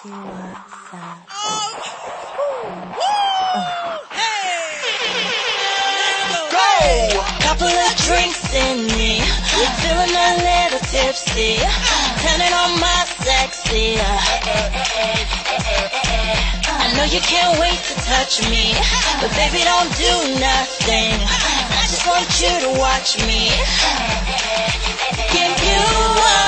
Couple of drinks in me, feeling a little tipsy, turning on my sexy. I know you can't wait to touch me, but baby don't do nothing. I just want you to watch me. Give you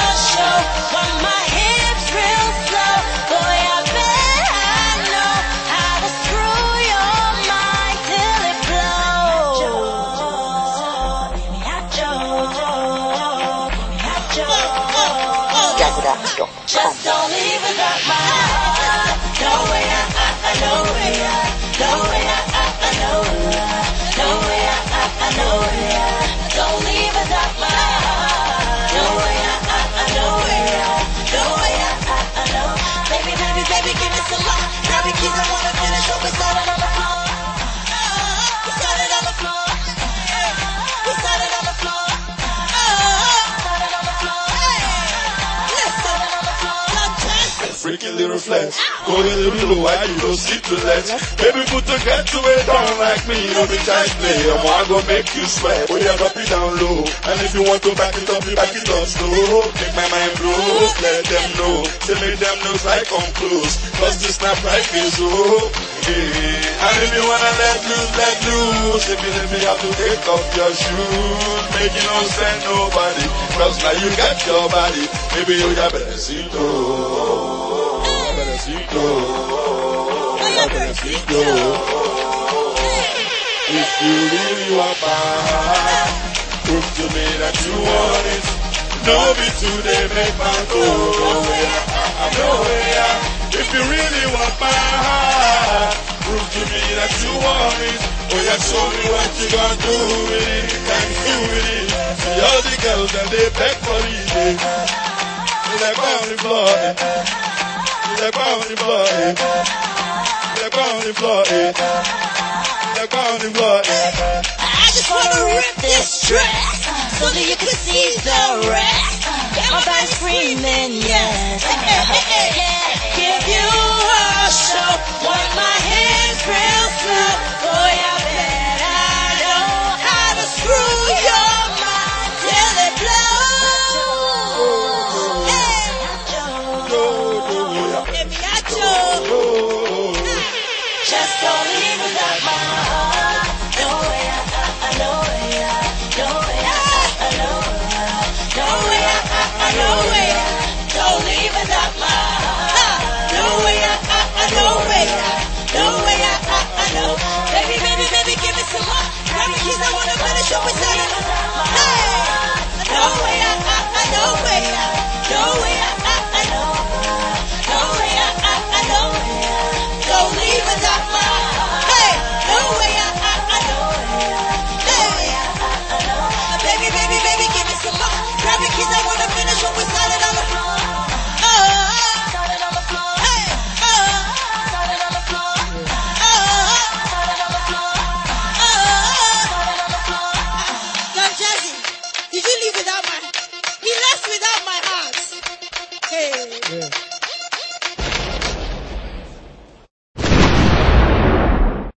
Just don't leave without my heart. No way, I, no way, I, Freaky little flex. Go a little low, why you don't sit to let? Baby, put a get to it down like me. Don't be to play. I'm gonna go make you sweat. Oh, yeah, drop it down low. And if you want to back it up, you back it up slow. Make my mind blow. Let them know. Say make them know I come close. Cause this snap like is oh. Yeah. And if you wanna let loose, let loose. If you let me have to take off your shoes. Make you no send nobody. Cause now you got your body. Baby, you got better see Besito, besito. If you really want my heart, prove to me that you want it. No be today, make my go. Nowhere. If you really want my heart, prove to me that you want it. Oh yeah, show me what you gonna do with it. Can you with it? See all the girls that they beg for it. They like on the floor. On the floor. on the floor. on the floor. I just wanna rip this dress so that you can see Just don't leave without my